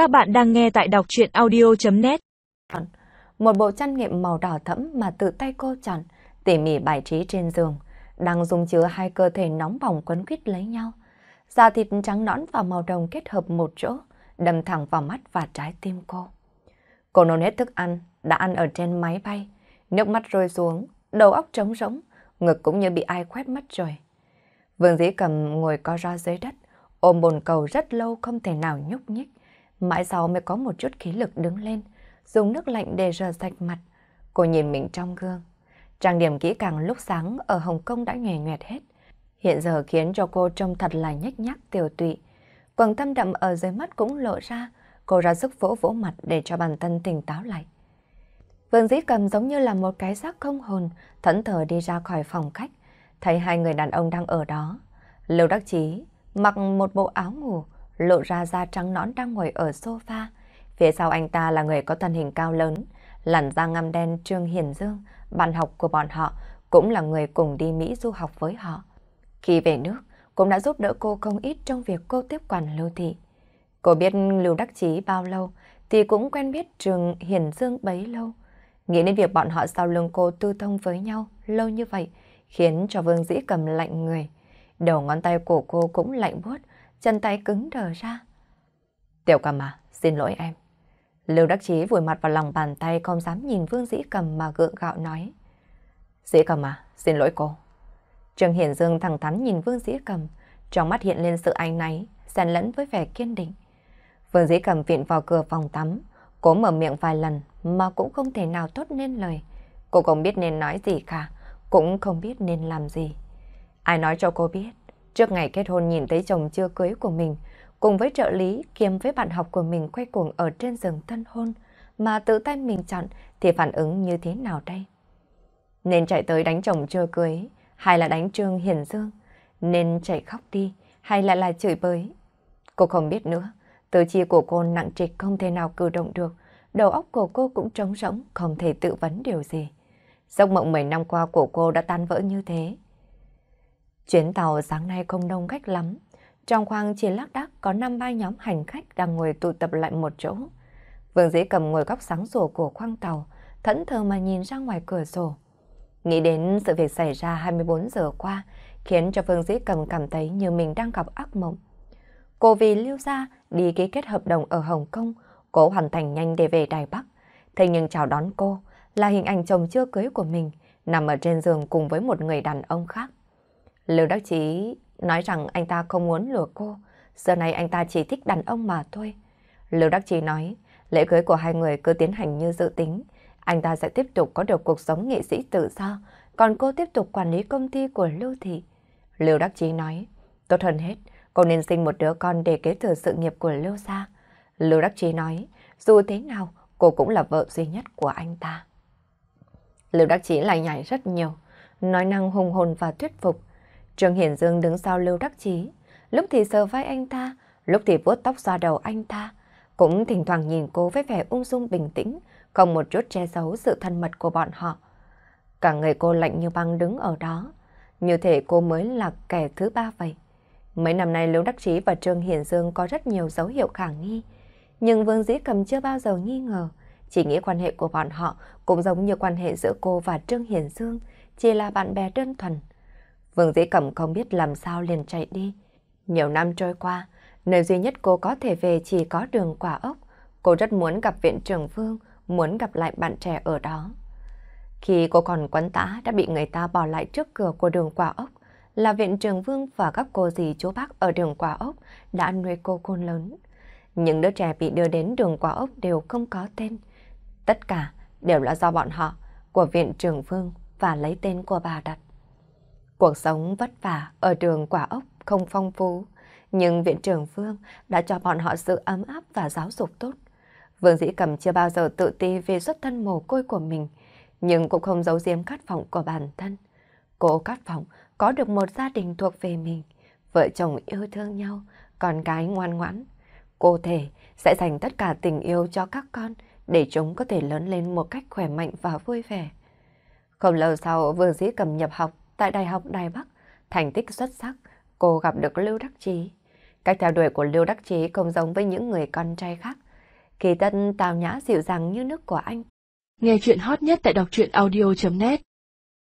Các bạn đang nghe tại đọc chuyện audio.net Một bộ chăn nghiệm màu đỏ thẫm mà tự tay cô chọn, tỉ mỉ bài trí trên giường, đang dùng chứa hai cơ thể nóng bỏng quấn quýt lấy nhau. Da thịt trắng nõn và màu đồng kết hợp một chỗ, đâm thẳng vào mắt và trái tim cô. Cô nôn hết thức ăn, đã ăn ở trên máy bay, nước mắt rơi xuống, đầu óc trống rỗng, ngực cũng như bị ai quét mất rồi. Vương dĩ cầm ngồi co ro dưới đất, ôm bồn cầu rất lâu không thể nào nhúc nhích. Mãi sau mới có một chút khí lực đứng lên, dùng nước lạnh để rửa sạch mặt. Cô nhìn mình trong gương. Trang điểm kỹ càng lúc sáng ở Hồng Kông đã nhòe nhoẹt hết. Hiện giờ khiến cho cô trông thật là nhếch nhác tiểu tụy. Quầng thâm đậm ở dưới mắt cũng lộ ra, cô ra sức vỗ vỗ mặt để cho bản thân tỉnh táo lại. Vương dĩ cầm giống như là một cái xác không hồn, thẫn thờ đi ra khỏi phòng khách, thấy hai người đàn ông đang ở đó. Lưu Đắc Chí mặc một bộ áo ngủ, lộ ra da trắng nõn đang ngồi ở sofa. Phía sau anh ta là người có thân hình cao lớn, làn da ngăm đen Trương Hiền Dương, bạn học của bọn họ, cũng là người cùng đi Mỹ du học với họ. Khi về nước, cũng đã giúp đỡ cô không ít trong việc cô tiếp quản Lưu Thị. Cô biết Lưu Đắc Chí bao lâu, thì cũng quen biết Trương Hiền Dương bấy lâu. Nghĩ đến việc bọn họ sau lưng cô tư thông với nhau lâu như vậy, khiến cho Vương Dĩ cầm lạnh người. Đầu ngón tay của cô cũng lạnh buốt, chân tay cứng đờ ra. Tiểu cầm à, xin lỗi em. Lưu Đắc Chí vùi mặt vào lòng bàn tay không dám nhìn Vương Dĩ cầm mà gượng gạo nói. Dĩ cầm à, xin lỗi cô. Trương Hiển Dương thẳng thắn nhìn Vương Dĩ cầm, trong mắt hiện lên sự ánh náy, xen lẫn với vẻ kiên định. Vương Dĩ cầm viện vào cửa phòng tắm, cố mở miệng vài lần mà cũng không thể nào tốt nên lời. Cô không biết nên nói gì cả, cũng không biết nên làm gì. Ai nói cho cô biết, trước ngày kết hôn nhìn thấy chồng chưa cưới của mình, cùng với trợ lý kiêm với bạn học của mình quay cuồng ở trên giường tân hôn, mà tự tay mình chọn thì phản ứng như thế nào đây? Nên chạy tới đánh chồng chưa cưới, hay là đánh Trương Hiền Dương? Nên chạy khóc đi, hay là lại chửi bới? Cô không biết nữa, tư chi của cô nặng trịch không thể nào cử động được, đầu óc của cô cũng trống rỗng, không thể tự vấn điều gì. Giấc mộng 10 năm qua của cô đã tan vỡ như thế. Chuyến tàu sáng nay không đông khách lắm. Trong khoang chỉ lác đác có năm ba nhóm hành khách đang ngồi tụ tập lại một chỗ. Vương Dĩ cầm ngồi góc sáng sổ của khoang tàu, thẫn thờ mà nhìn ra ngoài cửa sổ. Nghĩ đến sự việc xảy ra 24 giờ qua, khiến cho Vương Dĩ cầm cảm thấy như mình đang gặp ác mộng. Cô vì lưu ra đi ký kết hợp đồng ở Hồng Kông, cố hoàn thành nhanh để về Đài Bắc. Thế nhưng chào đón cô là hình ảnh chồng chưa cưới của mình, nằm ở trên giường cùng với một người đàn ông khác. Lưu Đắc Chí nói rằng anh ta không muốn lừa cô, giờ này anh ta chỉ thích đàn ông mà thôi. Lưu Đắc Chí nói, lễ cưới của hai người cứ tiến hành như dự tính, anh ta sẽ tiếp tục có được cuộc sống nghệ sĩ tự do, còn cô tiếp tục quản lý công ty của Lưu Thị. Lưu Đắc Chí nói, tốt hơn hết, cô nên sinh một đứa con để kế thừa sự nghiệp của Lưu Gia. Lưu Đắc Chí nói, dù thế nào, cô cũng là vợ duy nhất của anh ta. Lưu Đắc Chí lại nhảy rất nhiều, nói năng hùng hồn và thuyết phục. Trương Hiển Dương đứng sau Lưu Đắc Chí, lúc thì sờ vai anh ta, lúc thì vuốt tóc xoa đầu anh ta, cũng thỉnh thoảng nhìn cô với vẻ ung dung bình tĩnh, không một chút che giấu sự thân mật của bọn họ. Cả người cô lạnh như băng đứng ở đó, như thể cô mới là kẻ thứ ba vậy. Mấy năm nay Lưu Đắc Chí và Trương Hiển Dương có rất nhiều dấu hiệu khả nghi, nhưng Vương Dĩ Cầm chưa bao giờ nghi ngờ, chỉ nghĩ quan hệ của bọn họ cũng giống như quan hệ giữa cô và Trương Hiển Dương, chỉ là bạn bè đơn thuần. Vương Dĩ Cẩm không biết làm sao liền chạy đi. Nhiều năm trôi qua, nơi duy nhất cô có thể về chỉ có đường quả ốc. Cô rất muốn gặp viện trưởng Vương, muốn gặp lại bạn trẻ ở đó. Khi cô còn quấn tã đã bị người ta bỏ lại trước cửa của đường quả ốc, là viện trưởng Vương và các cô dì chú bác ở đường quả ốc đã nuôi cô khôn lớn. Những đứa trẻ bị đưa đến đường quả ốc đều không có tên. Tất cả đều là do bọn họ, của viện trưởng Vương và lấy tên của bà đặt. Cuộc sống vất vả ở trường quả ốc không phong phú, nhưng viện trưởng Vương đã cho bọn họ sự ấm áp và giáo dục tốt. Vương Dĩ Cầm chưa bao giờ tự ti về xuất thân mồ côi của mình, nhưng cũng không giấu giếm khát vọng của bản thân. Cô khát vọng có được một gia đình thuộc về mình, vợ chồng yêu thương nhau, con cái ngoan ngoãn. Cô thể sẽ dành tất cả tình yêu cho các con để chúng có thể lớn lên một cách khỏe mạnh và vui vẻ. Không lâu sau, Vương Dĩ Cầm nhập học tại Đại học Đài Bắc, thành tích xuất sắc, cô gặp được Lưu Đắc Chí. Cách theo đuổi của Lưu Đắc Chí không giống với những người con trai khác. Kỳ tân tào nhã dịu dàng như nước của anh. Nghe chuyện hot nhất tại đọc truyện audio.net